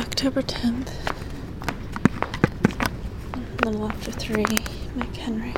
October 10th. A little after 3, Mike Henry.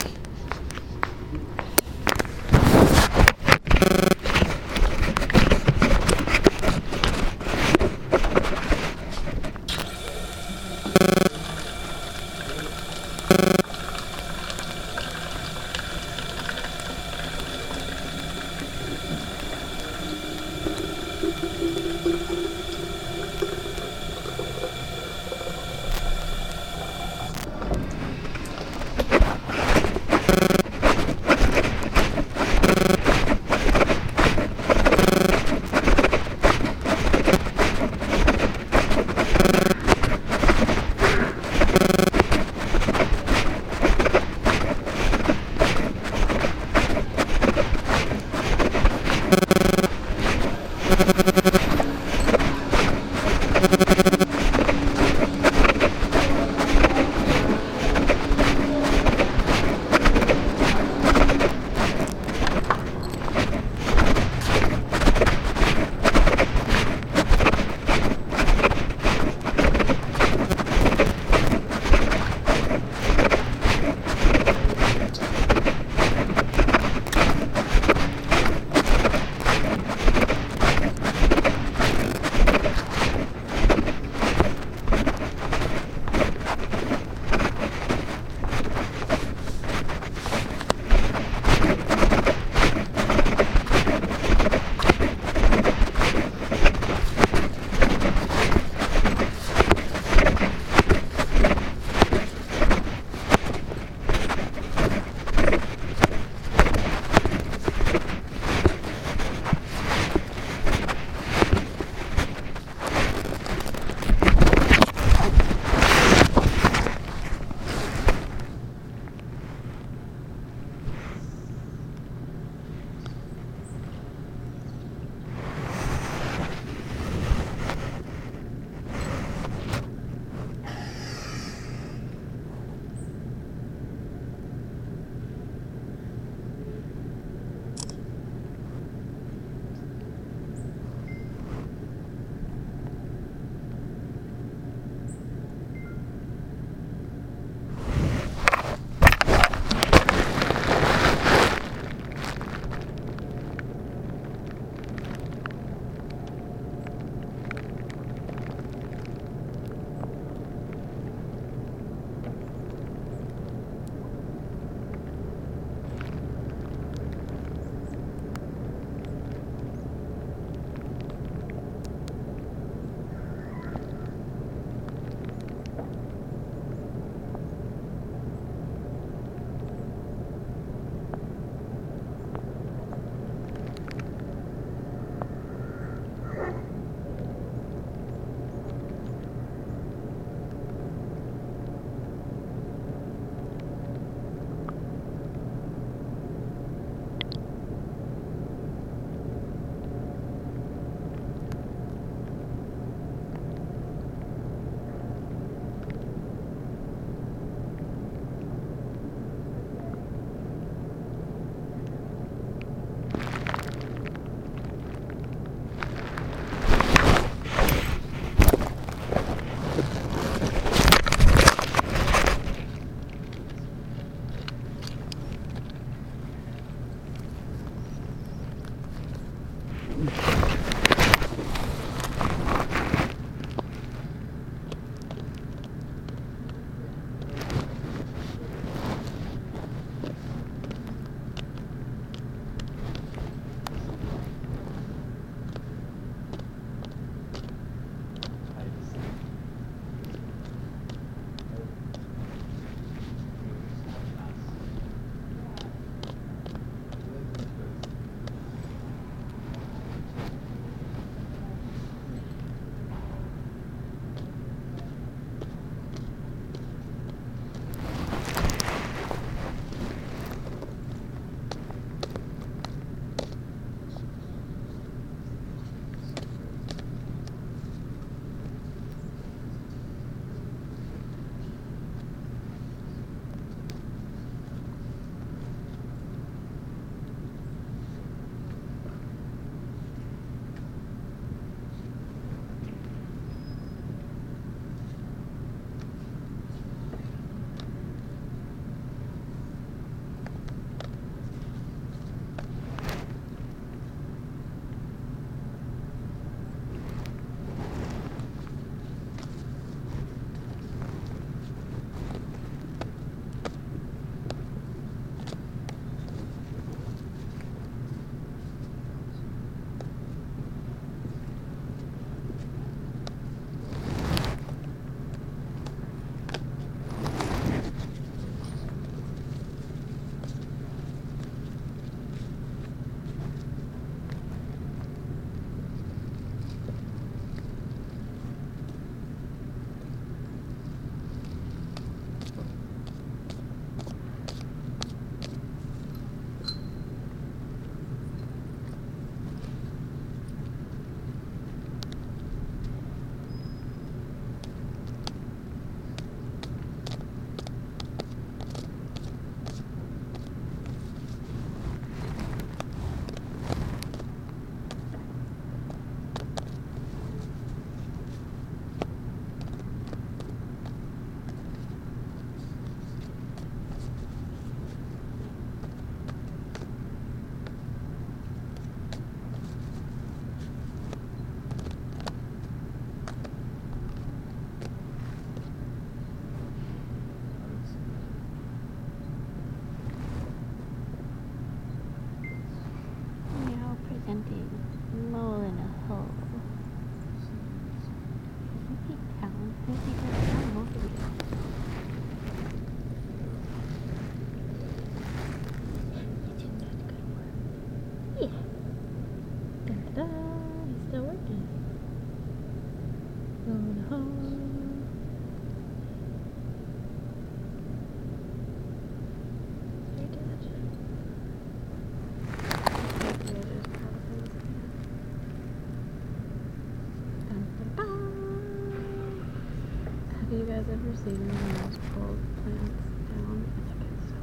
Pulled plants down? It's so.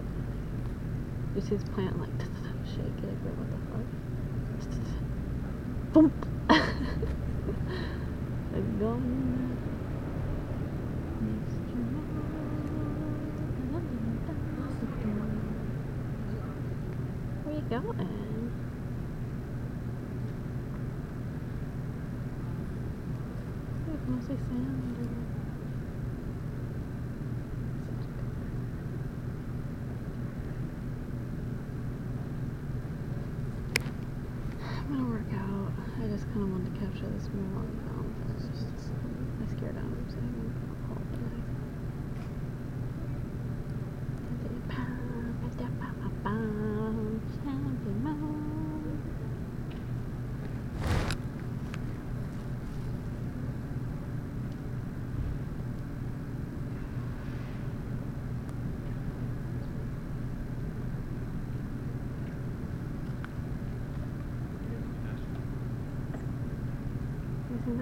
You see this plant like shake it, but what the fuck? Boom! Next Where you going? There's mostly sand. Or... I'm gonna work out. I just kind of wanted to capture this moment um, first. I scared out of saying I'm gonna hold tonight. Champion mode.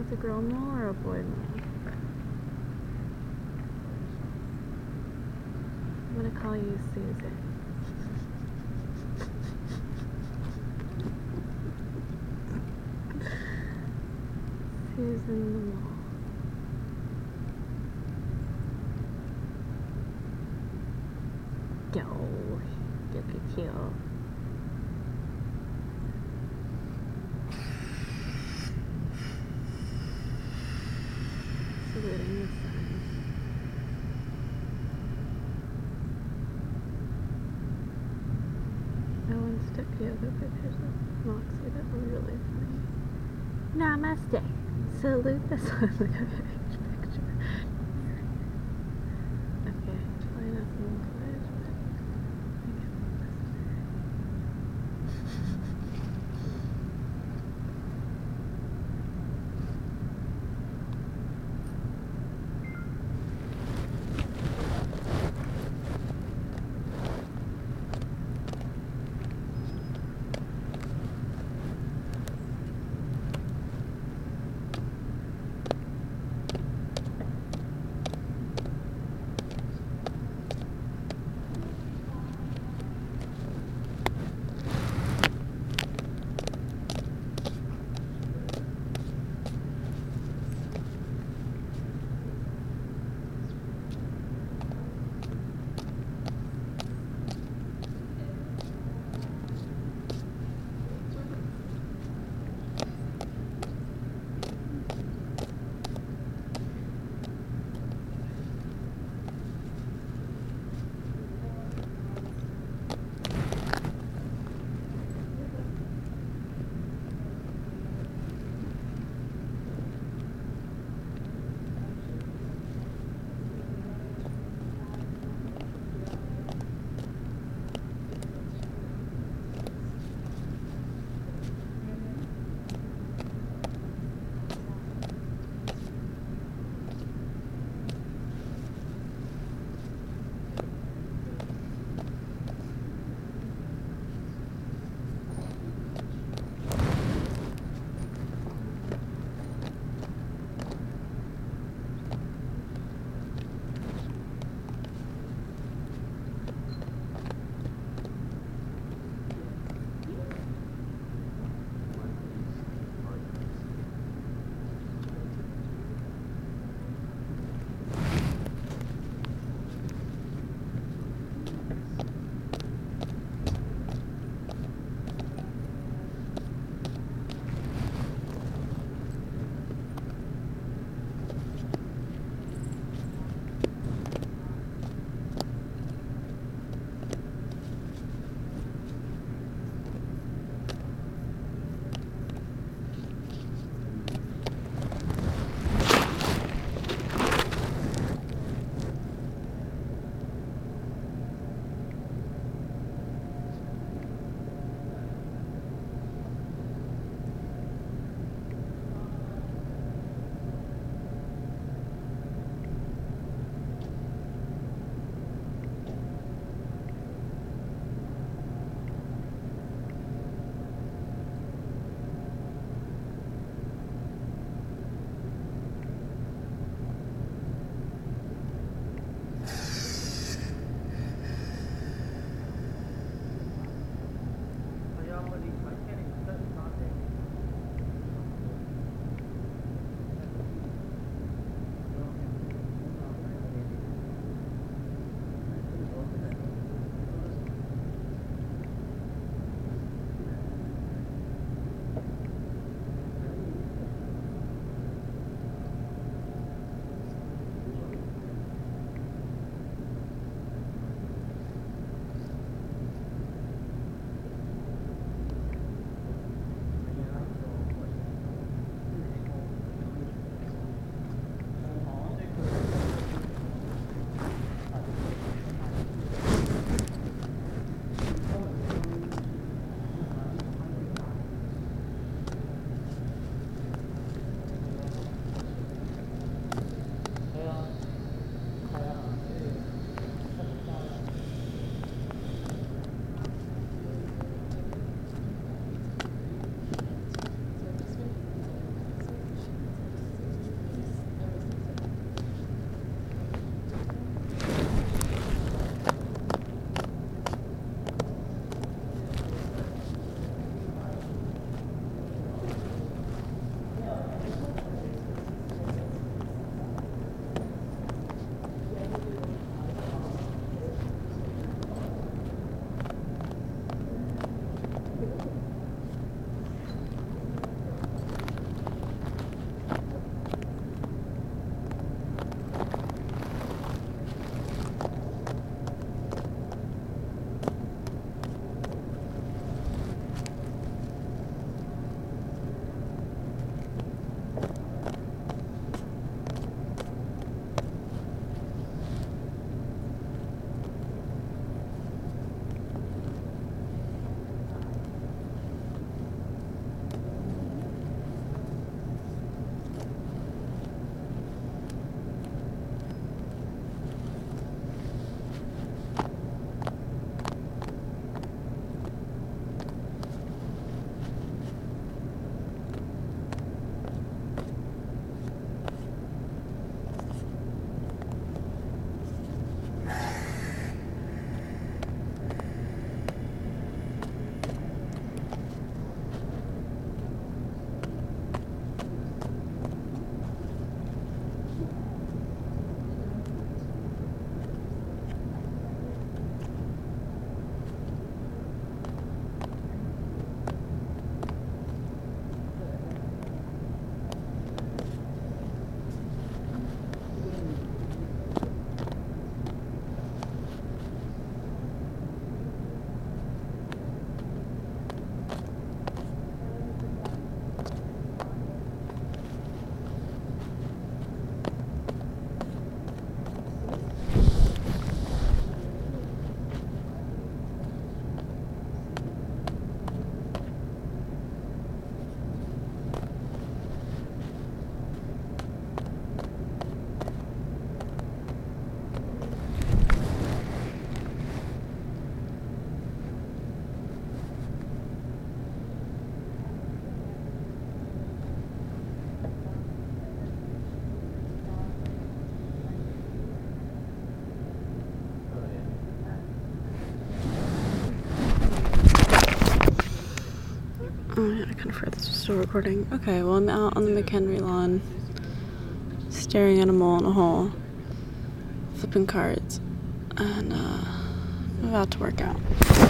A girl mole or a boy mole? I'm gonna call you Susan. Susan the mole. Go. Look at you. Saluting the sun. I once took yoga pictures of Moxie that were really funny. Namaste. Salute the sun. still recording. Okay, well I'm out on the McHenry lawn, staring at a mole in a hole, flipping cards, and uh, I'm about to work out.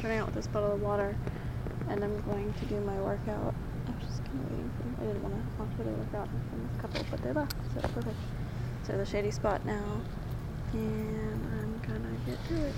Starting out with this bottle of water, and I'm going to do my workout. I'm just kind of waiting for. I didn't want to watch the workout from this couple, but they left, so perfect. So the shady spot now, and I'm gonna get to it.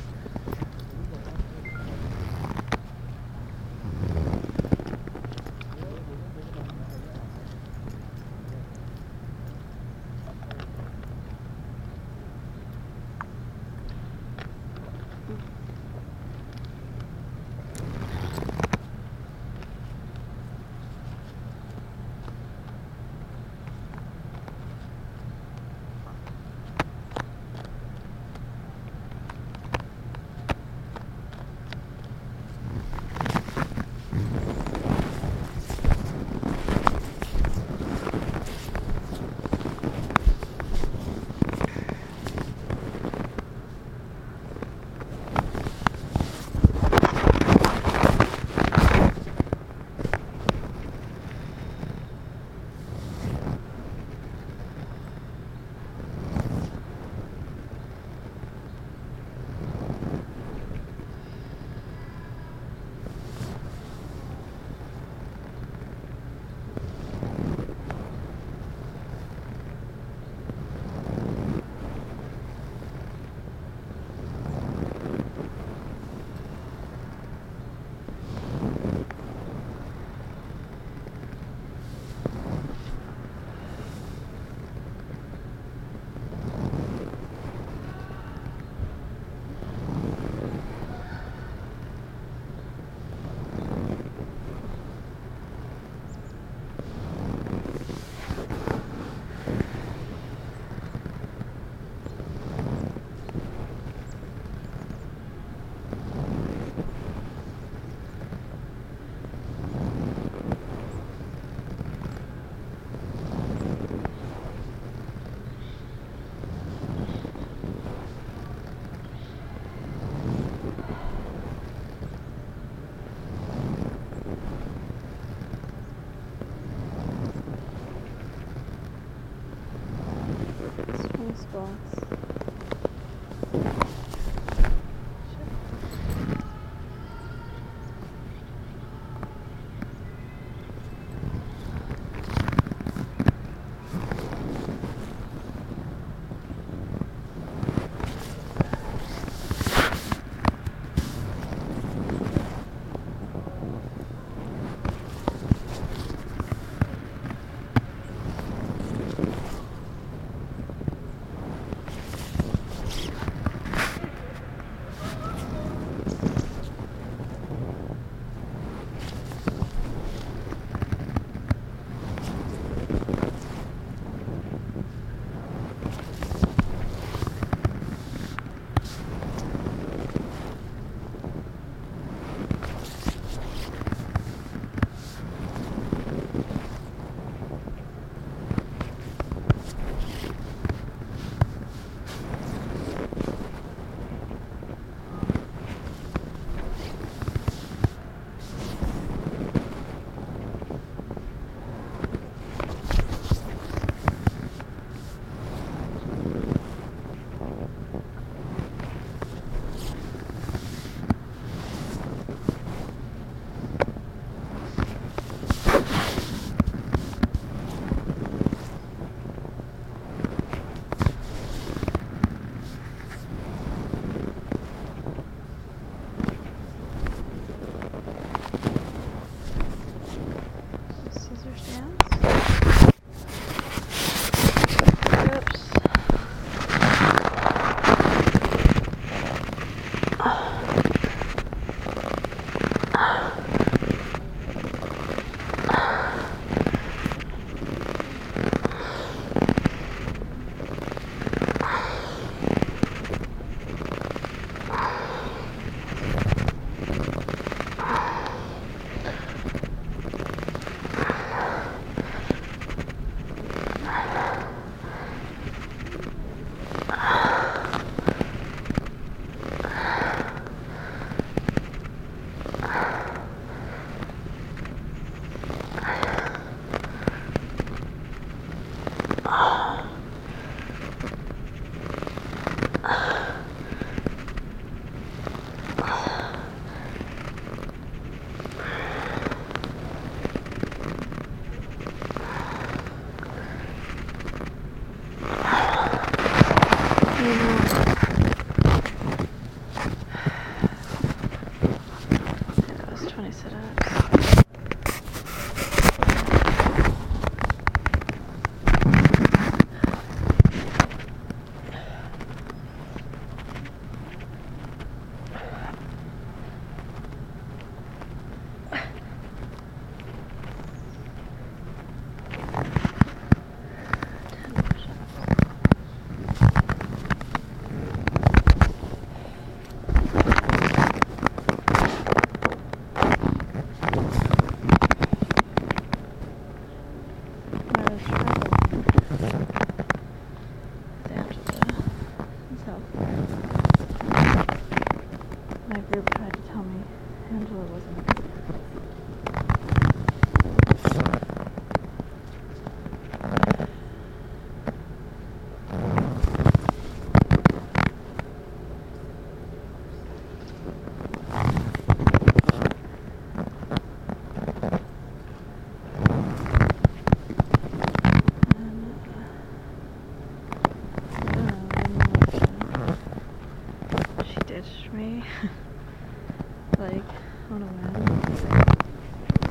like on a whim.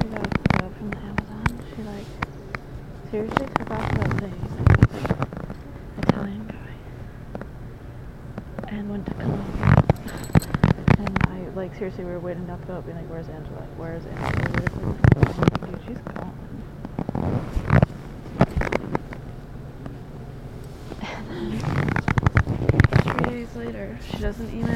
She got a quote from Amazon. She like seriously forgot about the thing. Italian guy. And went to Colombia. And I like seriously we were waiting up about being like, Where's Angela? Like, Where's Angela? Where's Angela? Dude, she's gone. And three days later, she doesn't email.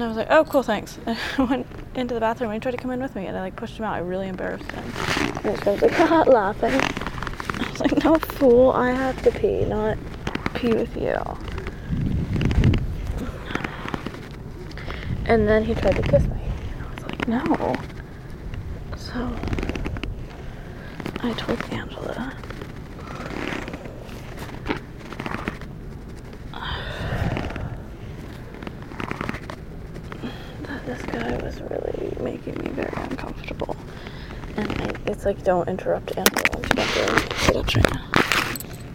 Then I was like, oh, cool, thanks. And I went into the bathroom and he tried to come in with me and I like pushed him out. I really embarrassed him. And his was like, haha, laughing. I was like, no, fool, I have to pee, not pee with you. And then he tried to kiss me. And I was like, no. So I told Angela. That this guy was really making me very uncomfortable. And I, it's like, don't interrupt Angela when she's not doing sit ups right now.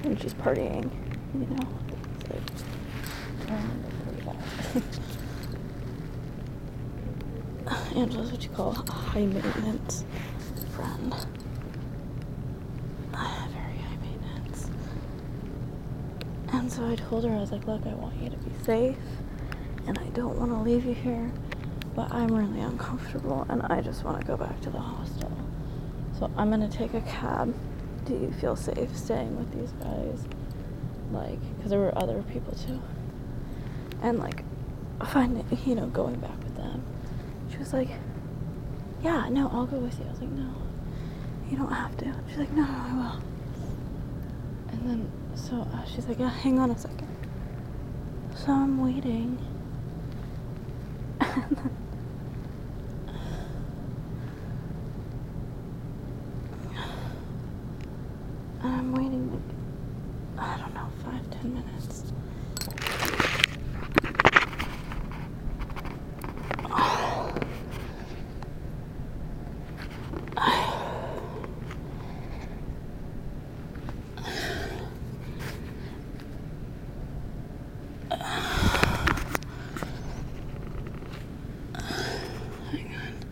When she's partying, you know? Like, Angela's what you call a high maintenance friend. Very high maintenance. And so I told her, I was like, look, I want you to be safe and I don't want to leave you here, but I'm really uncomfortable and I just want to go back to the hostel. So I'm to take a cab. Do you feel safe staying with these guys? Like, because there were other people too. And like, finding, you know, going back with them. She was like, yeah, no, I'll go with you. I was like, no, you don't have to. She's like, no, no, I will. And then, so uh, she's like, yeah, hang on a second. So I'm waiting. And then, and I'm waiting like, I don't know, five, ten minutes. Hang on.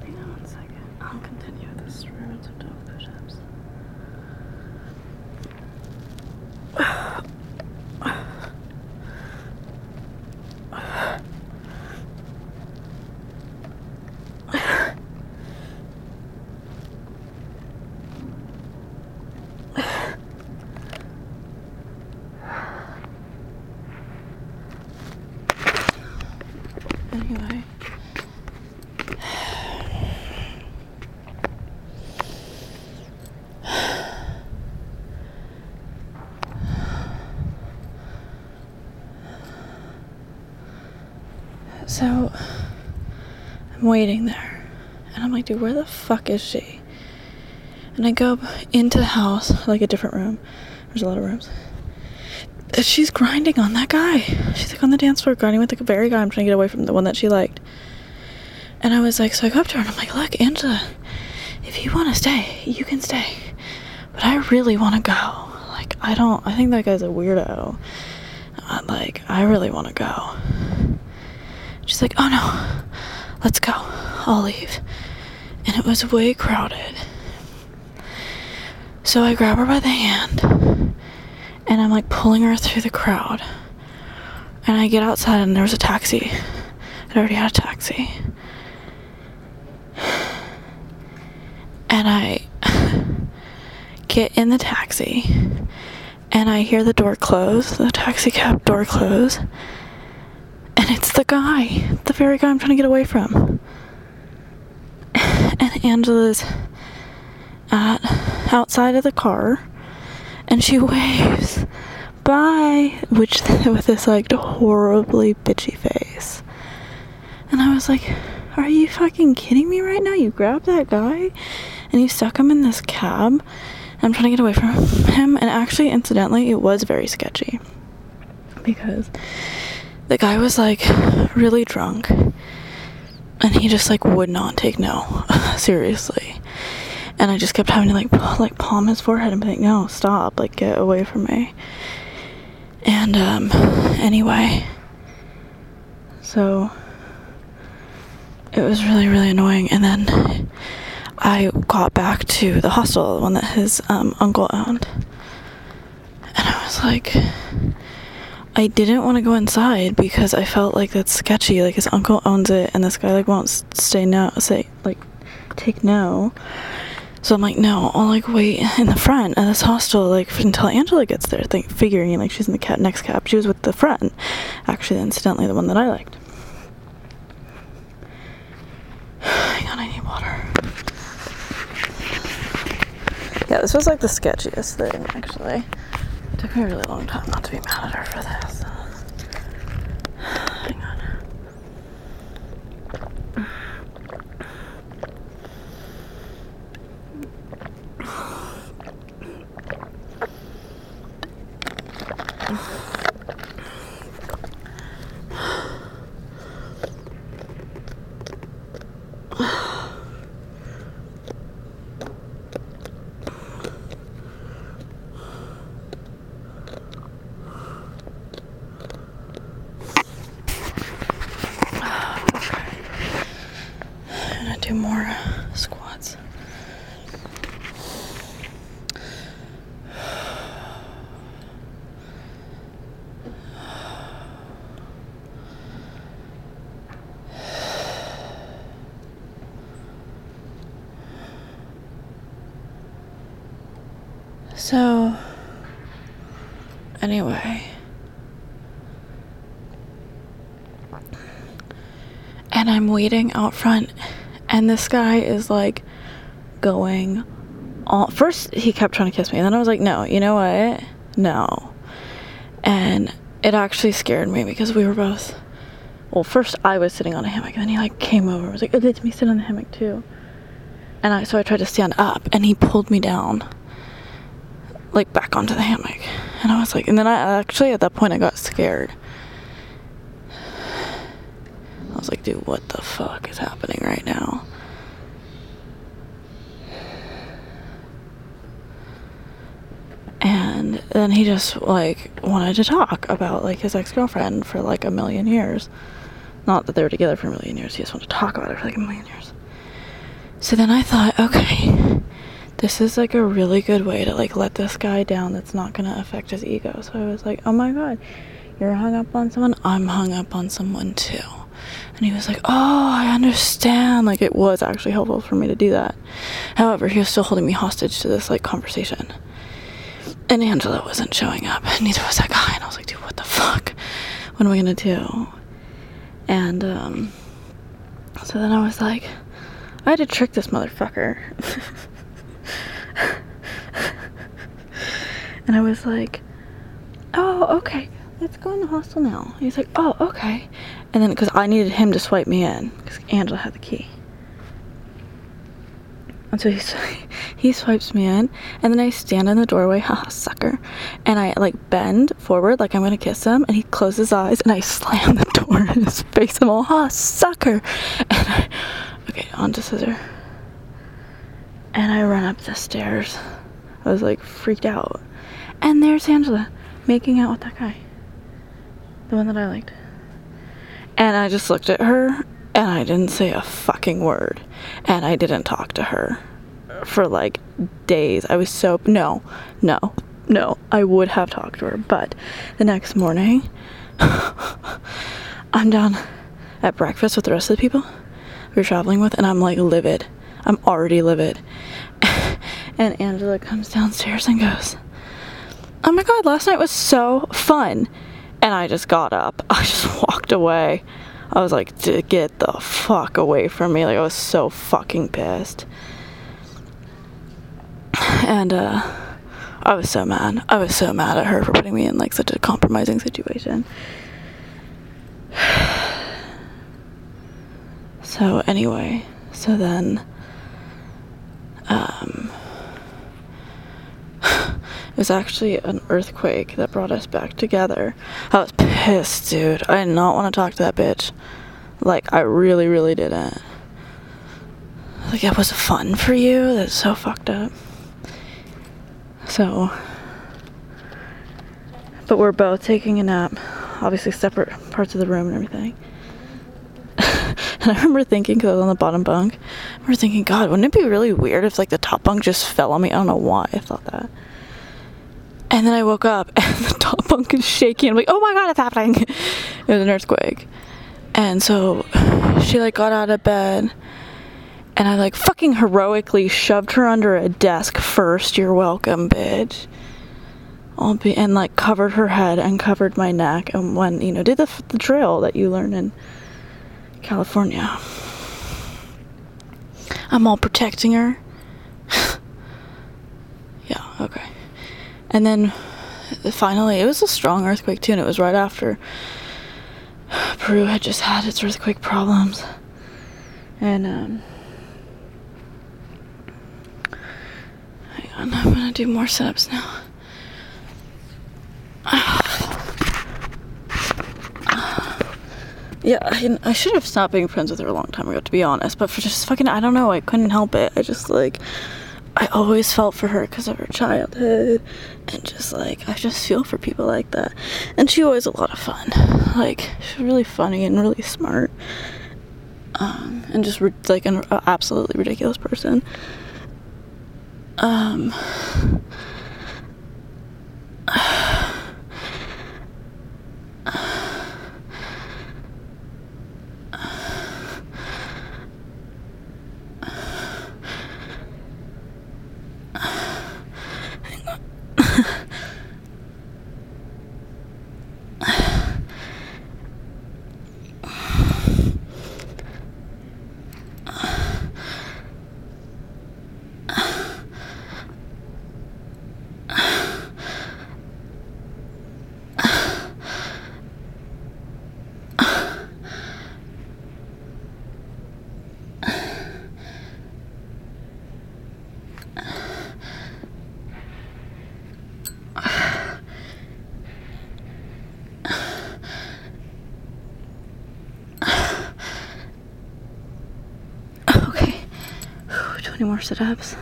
Hang on one second. I'll continue with this round of dog push-ups. So I'm waiting there. And I'm like, dude, where the fuck is she? And I go into the house, like a different room. There's a lot of rooms. She's grinding on that guy. She's like on the dance floor grinding with the very guy I'm trying to get away from the one that she liked. And I was like, so I go up to her and I'm like, look, Angela, if you want to stay, you can stay. But I really want to go. Like, I don't, I think that guy's a weirdo. Uh, like, I really want to go. She's like, oh no, let's go. I'll leave. And it was way crowded. So I grab her by the hand and I'm like pulling her through the crowd. And I get outside and there was a taxi. I already had a taxi. And I get in the taxi and I hear the door close, the taxi cab door close. And it's the guy, the very guy I'm trying to get away from. And Angela's at outside of the car and she waves bye which with this like horribly bitchy face. And i was like are you fucking kidding me right now? You grabbed that guy and you stuck him in this cab? I'm trying to get away from him and actually incidentally it was very sketchy. Because the guy was like really drunk and he just like would not take no. Seriously and I just kept having to like like palm his forehead and be like, no, stop, like get away from me. And um, anyway, so it was really really annoying. And then I got back to the hostel, the one that his um, uncle owned, and I was like. I didn't want to go inside because I felt like that's sketchy. Like his uncle owns it, and this guy like won't stay no, say like take no. So I'm like, no, I'll like wait in the front of this hostel like until Angela gets there. Think, figuring like she's in the cab, next cab. She was with the friend, actually, incidentally, the one that I liked. Hang on, I need water. Yeah, this was like the sketchiest thing, actually. It took me a really long time not to be mad at her for this. Hang on. do more squats. So, anyway. And I'm waiting out front and this guy is like going all first he kept trying to kiss me and then I was like no you know what? No. And it actually scared me because we were both well first I was sitting on a hammock and then he like came over and was like oh let me sit on the hammock too. And I so I tried to stand up and he pulled me down like back onto the hammock and I was like and then I actually at that point I got scared I was like, dude, what the fuck is happening right now? And then he just like wanted to talk about like his ex-girlfriend for like a million years. Not that they were together for a million years, he just wanted to talk about it for like a million years. So then I thought, okay, this is like a really good way to like let this guy down that's not gonna affect his ego. So I was like, oh my god, you're hung up on someone, I'm hung up on someone too. And he was like, Oh, I understand. Like, it was actually helpful for me to do that. However, he was still holding me hostage to this, like, conversation. And Angela wasn't showing up, and neither was that guy. And I was like, Dude, what the fuck? What am I gonna do? And, um, so then I was like, I had to trick this motherfucker. and I was like, Oh, okay let's go in the hostel now. He's like, oh, okay. And then, because I needed him to swipe me in, because Angela had the key. And so he, he swipes me in, and then I stand in the doorway, haha, sucker. And I like bend forward, like I'm gonna kiss him, and he closes his eyes, and I slam the door in his face. I'm all, ha, sucker. And I, okay, on to scissor. And I run up the stairs. I was like freaked out. And there's Angela making out with that guy. The one that I liked. And I just looked at her and I didn't say a fucking word. And I didn't talk to her for like days. I was so. No, no, no. I would have talked to her. But the next morning, I'm down at breakfast with the rest of the people we were traveling with, and I'm like livid. I'm already livid. and Angela comes downstairs and goes, Oh my god, last night was so fun And I just got up. I just walked away. I was like, get the fuck away from me. Like, I was so fucking pissed. And, uh, I was so mad. I was so mad at her for putting me in, like, such a compromising situation. So, anyway, so then, um, it was actually an earthquake that brought us back together. I was pissed, dude. I did not want to talk to that bitch. Like, I really, really didn't. Like, it was fun for you? That's so fucked up. So, but we're both taking a nap. Obviously, separate parts of the room and everything. and I remember thinking, because I was on the bottom bunk, I remember thinking, God, wouldn't it be really weird if, like, the top bunk just fell on me? I don't know why I thought that. And then I woke up and the top bunk is shaking. I'm like, oh my god, it's happening. it was an earthquake. And so she like got out of bed and I like fucking heroically shoved her under a desk first. You're welcome, bitch. I'll be and like covered her head and covered my neck and when you know did the, the drill that you learn in California. I'm all protecting her. yeah, okay. And then finally, it was a strong earthquake too, and it was right after Peru had just had its earthquake problems. And, um, hang on, I'm gonna do more setups now. Yeah, I, I, should have stopped being friends with her a long time ago, to be honest. But for just fucking, I don't know, I couldn't help it. I just like, I always felt for her because of her childhood and just like I just feel for people like that. And she always a lot of fun. Like she's really funny and really smart. Um, and just like an absolutely ridiculous person. Um any more sit-ups.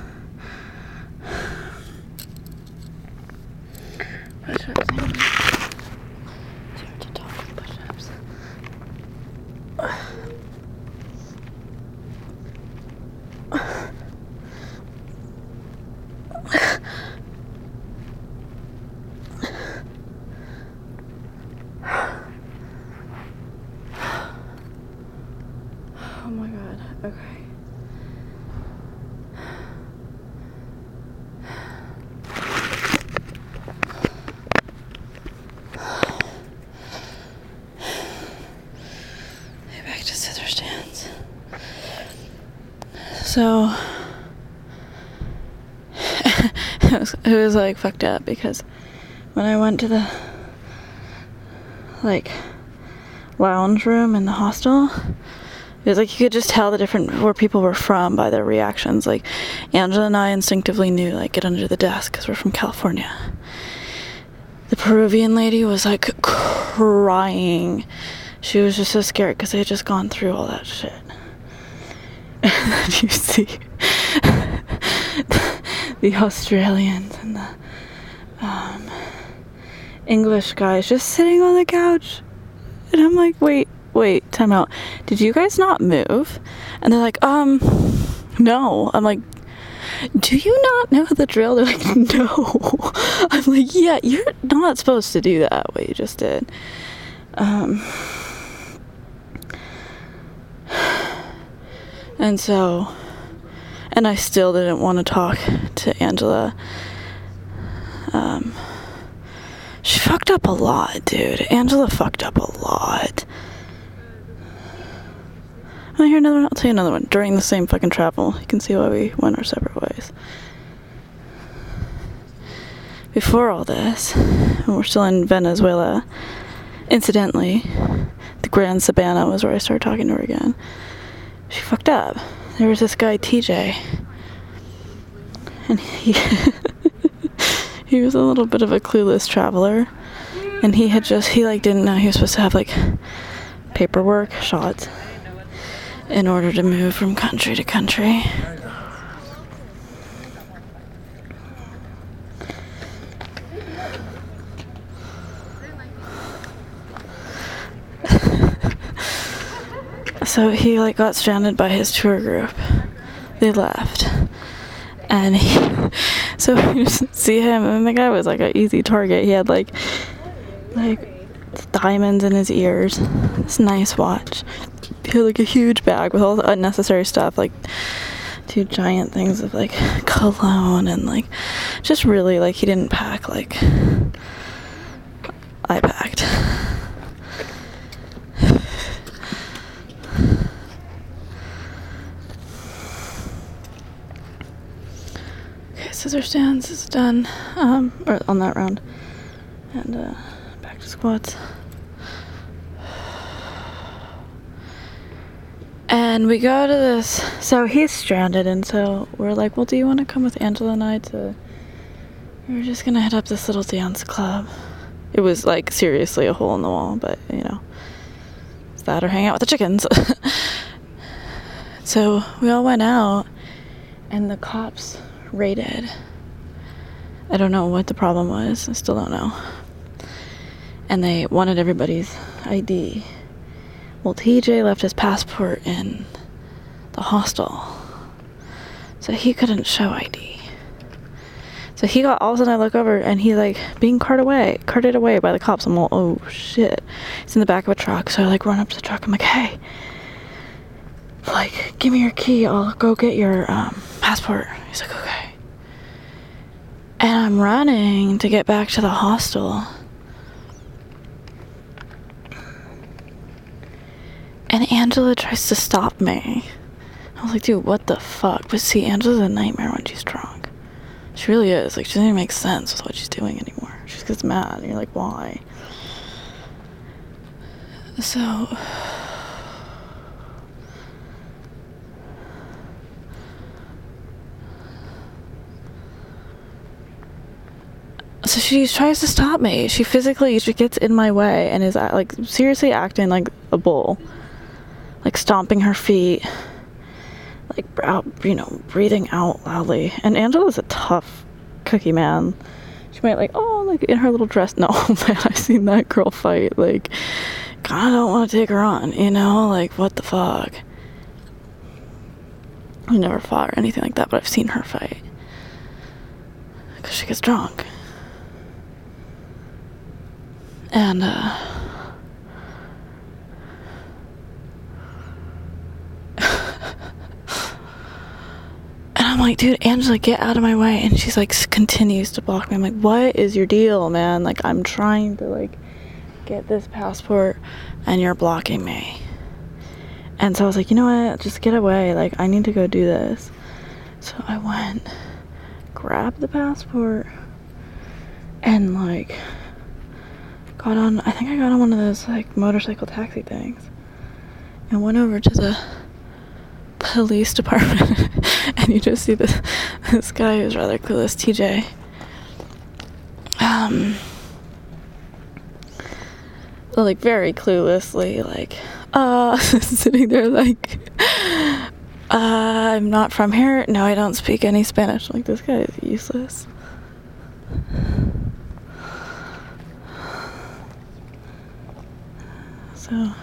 Oh my god, okay. So it, was, like fucked up because when I went to the like lounge room in the hostel, it was like you could just tell the different where people were from by their reactions. Like Angela and I instinctively knew like get under the desk because we're from California. The Peruvian lady was like crying. She was just so scared because they had just gone through all that shit. and then you see the Australians and the um, English guys just sitting on the couch. And I'm like, wait, wait, time out. Did you guys not move? And they're like, um, no. I'm like, do you not know the drill? They're like, no. I'm like, yeah, you're not supposed to do that, what you just did. Um, And so, and I still didn't want to talk to Angela. Um, She fucked up a lot, dude. Angela fucked up a lot. I'll hear another one. I'll tell you another one. During the same fucking travel, you can see why we went our separate ways. Before all this, when we're still in Venezuela, incidentally, the Grand Sabana was where I started talking to her again. She fucked up. There was this guy, TJ, and he. he was a little bit of a clueless traveler and he had just he like didn't know he was supposed to have like paperwork shots in order to move from country to country so he like got stranded by his tour group. They left. And he, so you see him and the guy was like an easy target. He had like like diamonds in his ears. This nice watch. He had like a huge bag with all the unnecessary stuff like two giant things of like cologne and like just really like he didn't pack like i packed Okay, scissor stands is done, um, or on that round. And uh, back to squats. And we go to this. So he's stranded, and so we're like, well, do you want to come with Angela and I to. We are just gonna head up this little dance club. It was like seriously a hole in the wall, but you know, it's that or hang out with the chickens. so we all went out, and the cops raided. I don't know what the problem was. I still don't know. And they wanted everybody's ID. Well, TJ left his passport in the hostel. So he couldn't show ID. So he got all of a sudden I look over and he's like being carted away, carted away by the cops. I'm all, oh shit. He's in the back of a truck. So I like run up to the truck. I'm like, hey, like, give me your key. I'll go get your um, passport. He's like, okay. And I'm running to get back to the hostel. And Angela tries to stop me. I was like, dude, what the fuck? But see, Angela's a nightmare when she's drunk. She really is. Like, she doesn't even make sense with what she's doing anymore. She gets mad. And you're like, why? So. So she tries to stop me. She physically she gets in my way and is like seriously acting like a bull, like stomping her feet, like out, you know, breathing out loudly. And Angela's a tough cookie man. She might like oh like in her little dress. No, man, I seen that girl fight. Like, kind of don't want to take her on. You know, like what the fuck. I never fought or anything like that, but I've seen her fight because she gets drunk. And, uh, and I'm like, dude, Angela, get out of my way. And she's like, continues to block me. I'm like, what is your deal, man? Like, I'm trying to, like, get this passport and you're blocking me. And so I was like, you know what? Just get away. Like, I need to go do this. So I went, grabbed the passport, and, like, got on I think I got on one of those like motorcycle taxi things and went over to the police department and you just see this this guy who's rather clueless, TJ. Um like very cluelessly like uh sitting there like uh, I'm not from here. No, I don't speak any Spanish. Like this guy is useless. So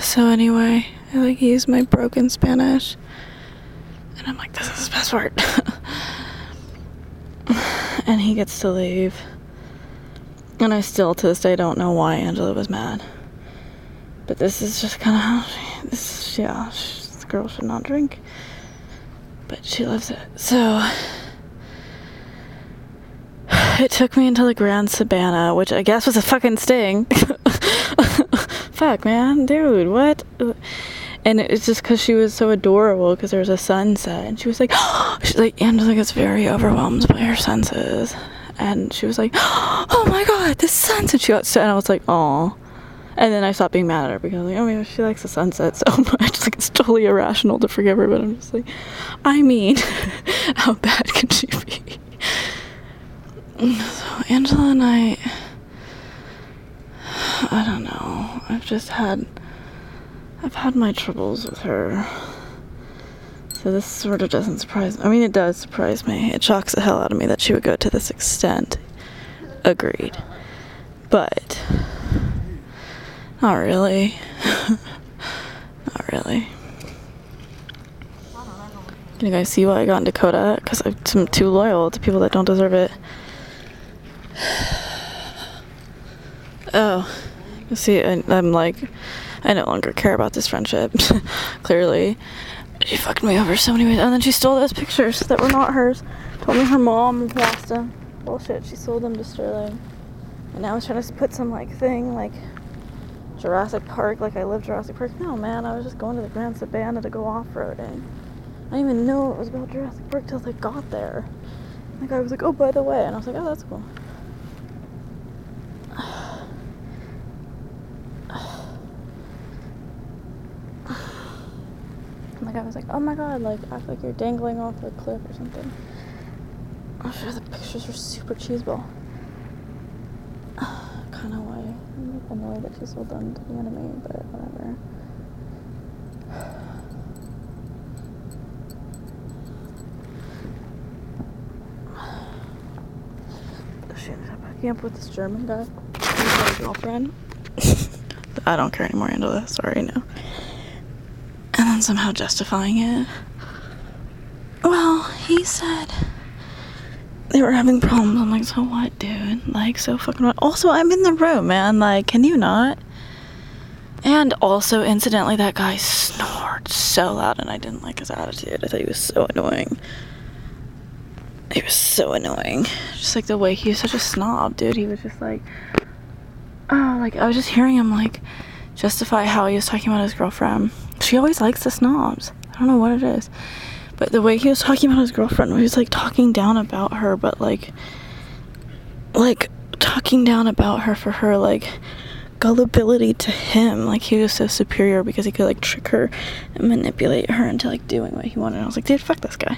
So anyway, I like use my broken Spanish and I'm like, this is his passport. and he gets to leave. And I still, to this day, don't know why Angela was mad. But this is just kind of how this, yeah, this girl should not drink. But she loves it. So, it took me until the Grand Sabana, which I guess was a fucking sting. Fuck, man. Dude, what? And it's just because she was so adorable because there was a sunset. And she was like, she's like, Angela gets very overwhelmed by her senses and she was like, "Oh my god, the sunset!" She got and I was like, "Oh." And then I stopped being mad at her because like, oh my gosh, she likes the sunset so much. Like it's totally irrational to forgive her, but I'm just like, I mean, how bad can she be? So Angela and I, I don't know. I've just had, I've had my troubles with her. So this sort of doesn't surprise me. I mean, it does surprise me. It shocks the hell out of me that she would go to this extent. Agreed. But, not really. not really. Can you guys see why I got into Dakota? Because I'm too loyal to people that don't deserve it. Oh, see, I, I'm like, I no longer care about this friendship. Clearly. She fucked me over so many ways. And then she stole those pictures that were not hers. Told me her mom lost them. Bullshit, she sold them to Sterling. And now I was trying to put some like thing like Jurassic Park, like I live Jurassic Park. No man, I was just going to the Grand Sabana to go off-roading. I didn't even know it was about Jurassic Park till I got there. The guy was like, oh, by the way. And I was like, oh, that's cool. The guy was like, oh my god, like act like you're dangling off a cliff or something. I'm sure the pictures were super cheeseball. kind of why I'm like annoyed that she sold them to the enemy, but whatever. She ended up hooking up with this German guy. He's my girlfriend. I don't care anymore, Angela. Sorry, no and then somehow justifying it. Well, he said they were having problems. I'm like, so what, dude? Like, so fucking what? Also, I'm in the room, man. Like, can you not? And also, incidentally, that guy snored so loud, and I didn't like his attitude. I thought he was so annoying. He was so annoying. Just like the way he was such a snob, dude. He was just like, oh, like I was just hearing him like justify how he was talking about his girlfriend she always likes the snobs. I don't know what it is. But the way he was talking about his girlfriend, he was like talking down about her, but like, like talking down about her for her like gullibility to him. Like he was so superior because he could like trick her and manipulate her into like doing what he wanted. I was like, dude, fuck this guy.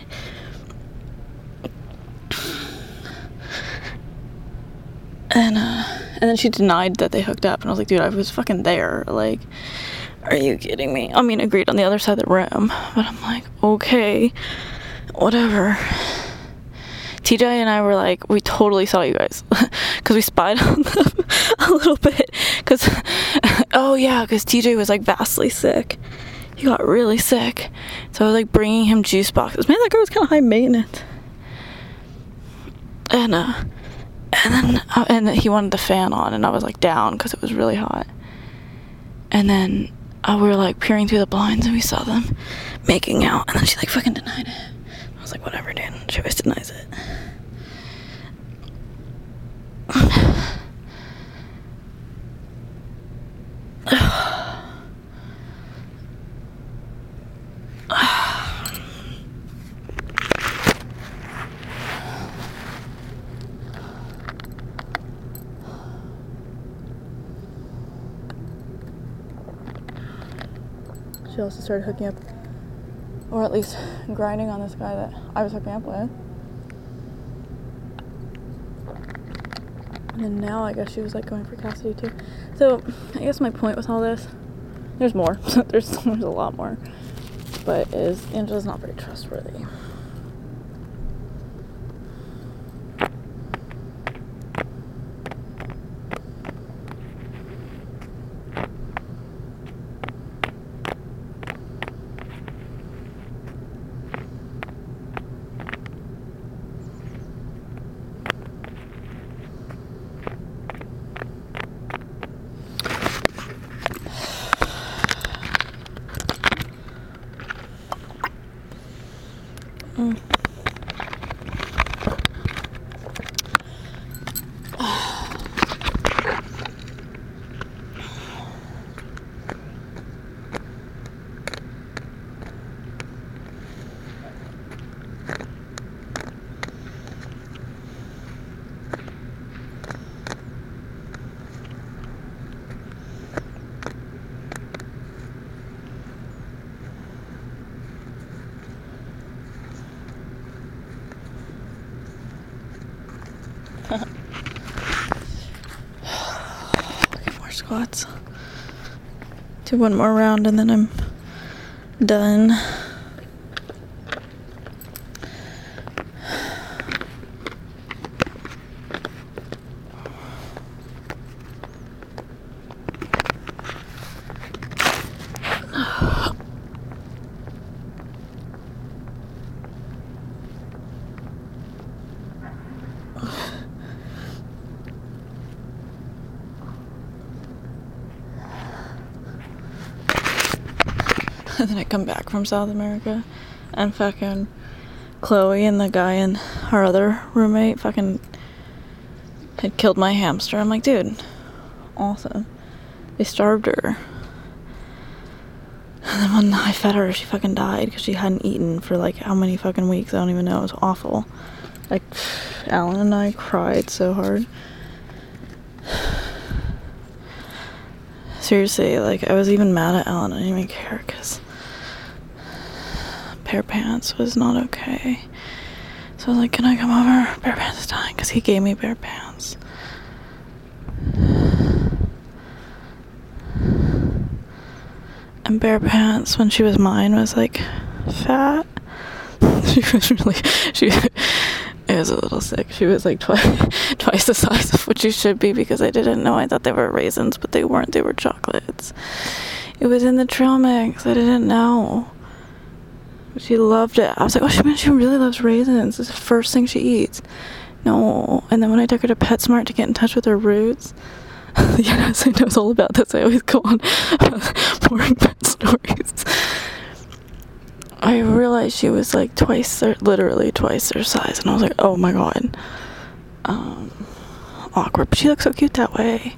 And uh, and then she denied that they hooked up, and I was like, dude, I was fucking there. Like, are you kidding me? I mean, agreed on the other side of the room, but I'm like, okay, whatever. TJ and I were like, we totally saw you guys because we spied on them a little bit. Because, oh yeah, because TJ was like vastly sick. He got really sick. So I was like bringing him juice boxes. Man, that guy was kind of high maintenance. And, uh, and then, uh, and he wanted the fan on, and I was like down because it was really hot. And then uh, we were like peering through the blinds and we saw them making out. And then she like fucking denied it. I was like, whatever, dude. She always denies it. She also started hooking up, or at least grinding on this guy that I was hooking up with. And now I guess she was like going for Cassidy too. So I guess my point with all this, there's more. there's there's a lot more, but is Angela's not very trustworthy. Squats. Do one more round and then I'm done. and then I come back from South America and fucking Chloe and the guy and our other roommate fucking had killed my hamster. I'm like, dude, awesome. They starved her. And then when I fed her, she fucking died because she hadn't eaten for like how many fucking weeks? I don't even know. It was awful. Like, Alan and I cried so hard. Seriously, like, I was even mad at Alan. I didn't even care because Bear Pants was not okay. So I was like, can I come over? Bear Pants is dying because he gave me Bear Pants. And Bear Pants, when she was mine, was like fat. she was really, she it was a little sick. She was like twice, twice the size of what she should be because I didn't know. I thought they were raisins, but they weren't. They were chocolates. It was in the trail mix. I didn't know. She loved it. I was like, oh, she, man, she really loves raisins. It's the first thing she eats. No. And then when I took her to PetSmart to get in touch with her roots, yeah, I knows all about this. I always go on boring pet stories. I realized she was like twice, her, literally twice their size, and I was like, oh my god. Um, awkward, but she looks so cute that way.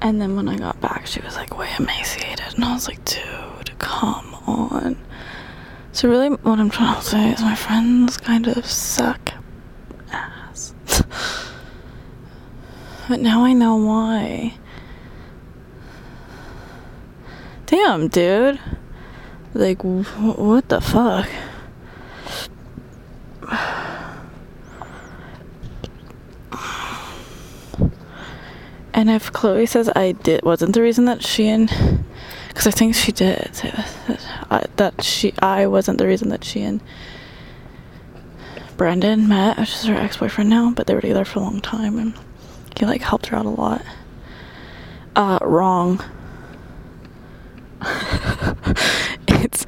And then when I got back, she was like way emaciated, and I was like, dude, come on. So, really, what I'm trying to say is my friends kind of suck ass. but now I know why. Damn, dude. Like, wh- what the fuck? And if Chloe says I did wasn't the reason that she and because I think she did say that, that, I, that she I wasn't the reason that she and Brandon met, which is her ex-boyfriend now, but they were together for a long time and he like helped her out a lot. Uh, wrong. it's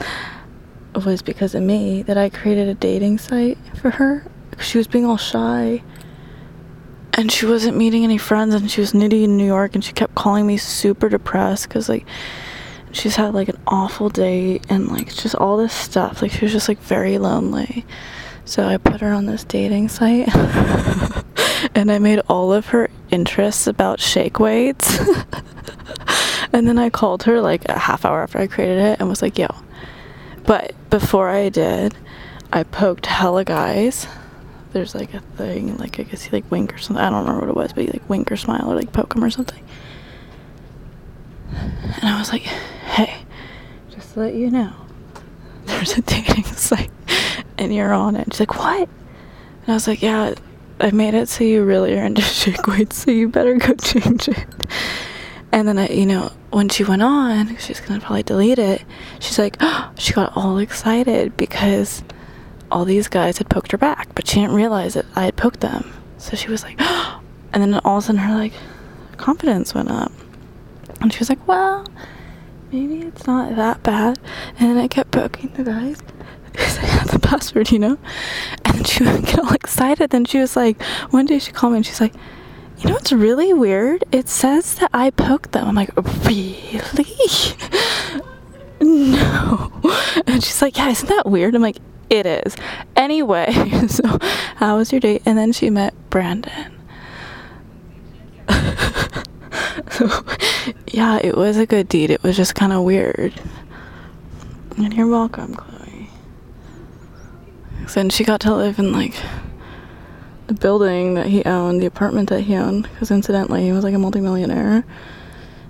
it was because of me that I created a dating site for her. She was being all shy and she wasn't meeting any friends and she was nitty in New York and she kept calling me super depressed because like she's had like an awful date and like just all this stuff. Like she was just like very lonely. So I put her on this dating site and I made all of her interests about shake weights. And then I called her like a half hour after I created it and was like yo. But before I did I poked hella guys there's like a thing, like I guess he like wink or something. I don't remember what it was, but he like wink or smile or like poke him or something. And I was like, hey, just to let you know, there's a dating site and you're on it. she's like, what? And I was like, yeah, I made it so you really are into shake weights, so you better go change it. And then I, you know, when she went on, she's gonna probably delete it. She's like, oh, she got all excited because all these guys had poked her back, but she didn't realize that I had poked them. So she was like, and then all of a sudden her like confidence went up. And she was like, well, maybe it's not that bad. And then I kept poking the guys because I had the password, you know? And then she would get all excited. Then she was like, one day she called me and she's like, you know what's really weird? It says that I poked them. I'm like, really? no. And she's like, yeah, isn't that weird? I'm like, it is. Anyway, so how was your date? And then she met Brandon. so, yeah, it was a good deed. It was just kind of weird. And you're welcome, Chloe. Then she got to live in like the building that he owned, the apartment that he owned, because incidentally, he was like a multimillionaire.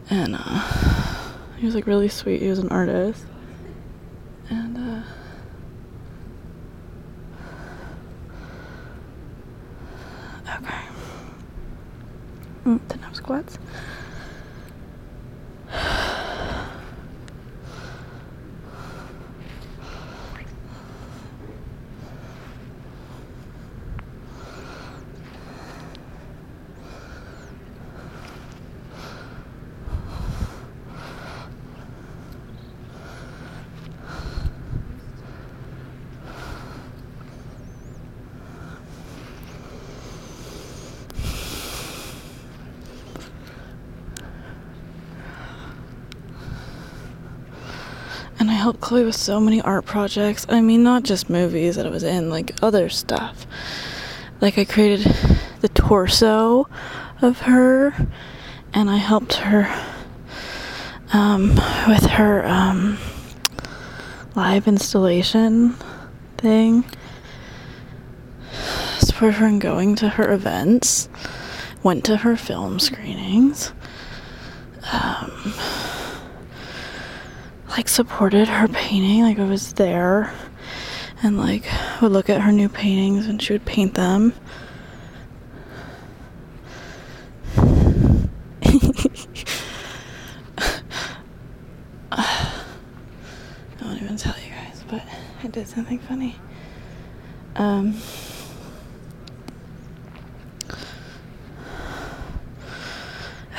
And uh, he was like really sweet. He was an artist. Mm, 10 up squats. And I helped Chloe with so many art projects. I mean, not just movies that I was in, like other stuff. Like, I created the torso of her, and I helped her um, with her um, live installation thing. Supported her in going to her events, went to her film screenings. Um, like supported her painting like i was there. And like would look at her new paintings and she would paint them. I won't even tell you guys but i did something funny. Um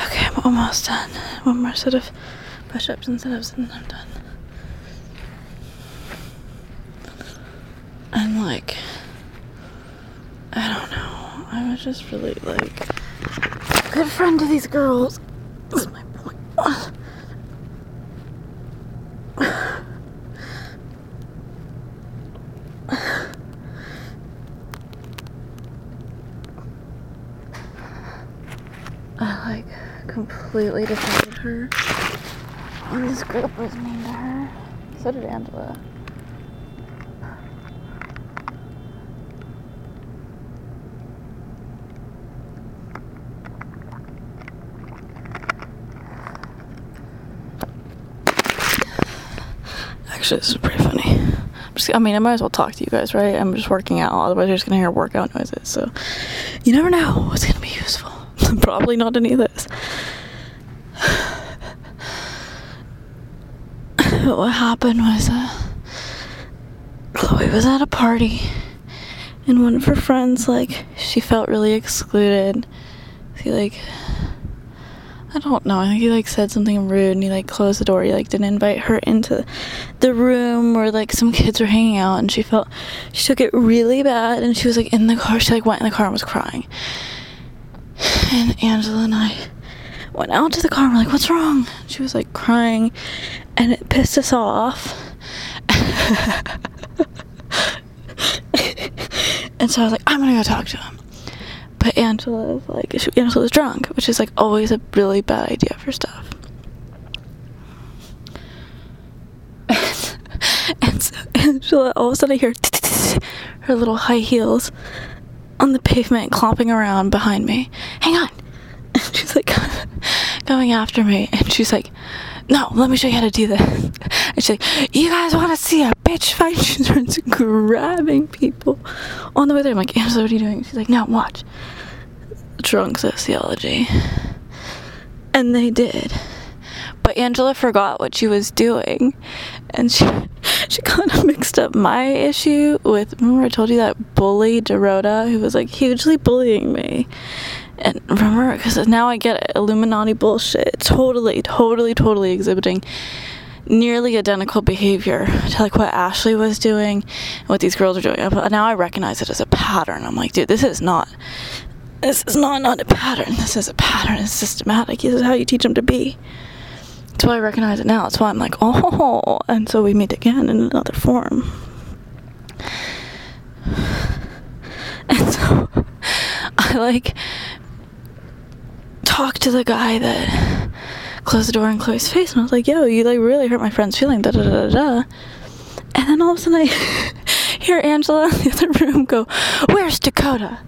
okay i'm almost done. One more set of push-ups and sit-ups and I'm done. And like, I don't know. I was just really like good friend to these girls. That's my point. I like completely defended her. And this group was mean to her. So did Angela. Actually, this is pretty funny. Just, I mean, I might as well talk to you guys, right? I'm just working out, otherwise, you're just gonna hear workout noises. So, you never know what's gonna be useful. Probably not any of this. What happened was uh, Chloe was at a party, and one of her friends, like, she felt really excluded. He, like, I don't know. I think he like said something rude and he like closed the door. He like didn't invite her into the room where like some kids were hanging out and she felt she took it really bad and she was like in the car. She like went in the car and was crying. And Angela and I went out to the car and we're like, What's wrong? She was like crying and it pissed us off. and so I was like, I'm gonna go talk to him. But Angela is like, she, Angela was drunk, which is like always a really bad idea for stuff. And, and so Angela, all of a sudden I hear her little high heels on the pavement clomping around behind me. Hang on. And she's like going after me. And she's like, no, let me show you how to do this. And she's like, you guys want to see a bitch fight? She starts grabbing people on the way there. I'm like, Angela, what are you doing? She's like, no, watch. Drunk sociology. And they did. But Angela forgot what she was doing. And she she kind of mixed up my issue with remember I told you that bully Dorota who was like hugely bullying me. And remember, because now I get it, Illuminati bullshit. Totally, totally, totally exhibiting nearly identical behavior to like what Ashley was doing and what these girls are doing. Now I recognize it as a pattern. I'm like, dude, this is not. This is not not a pattern. This is a pattern. It's systematic. This is how you teach them to be. That's why I recognize it now. That's why I'm like, oh, and so we meet again in another form. And so I like talked to the guy that closed the door in Chloe's face, and I was like, "Yo, you like really hurt my friend's feeling." Da da da da. And then all of a sudden, I hear Angela in the other room go, "Where's Dakota?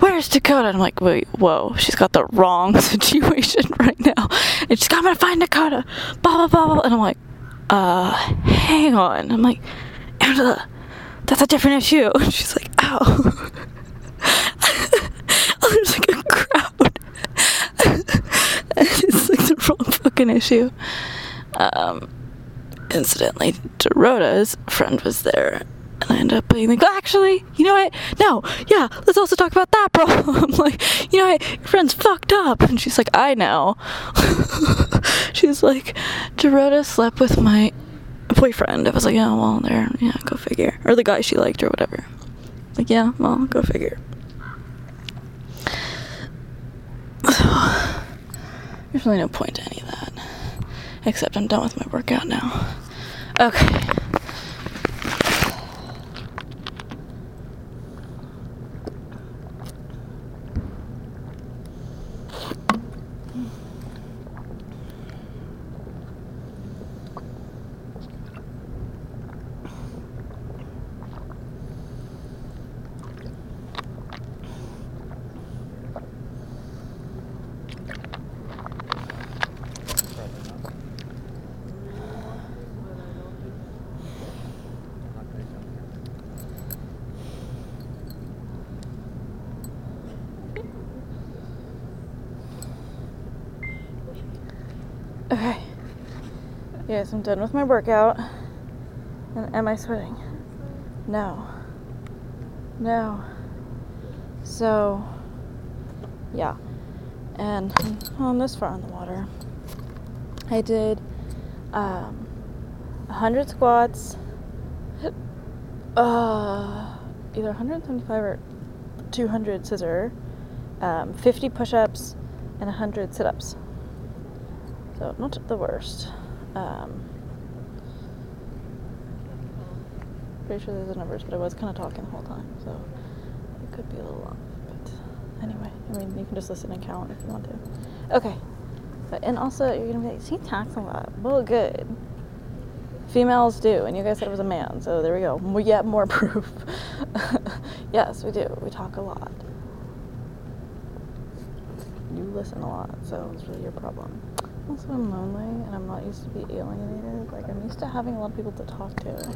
Where's Dakota?" And I'm like, "Wait, whoa, she's got the wrong situation right now." And she's got, "I'm gonna find Dakota." Blah blah blah blah. And I'm like, "Uh, hang on." I'm like, Angela, that's a different issue. And she's like, "Ow." oh, there's like. it's like the wrong fucking issue. Um, incidentally, Dorota's friend was there, and I ended up being like, well, actually, you know what? No, yeah, let's also talk about that problem. like, you know what? Your friend's fucked up. And she's like, I know. she's like, Dorota slept with my boyfriend. I was like, yeah, well, there, yeah, go figure. Or the guy she liked, or whatever. Like, yeah, well, go figure. There's really no point to any of that. Except I'm done with my workout now. Okay. I'm done with my workout. And am I sweating? No. No. So, yeah. And I'm this far in the water. I did um, 100 squats, uh, either 175 or 200 scissor, um, 50 push ups, and 100 sit ups. So not the worst. Um, pretty sure there's the numbers, but I was kind of talking the whole time, so it could be a little off. But anyway, I mean, you can just listen and count if you want to. Okay. But, and also, you're gonna be like, she talks a lot. Well, good. Females do, and you guys said it was a man, so there we go. We get more proof. yes, we do. We talk a lot. You listen a lot, so it's really your problem. Also, I'm lonely and I'm not used to be alienated. Like, I'm used to having a lot of people to talk to.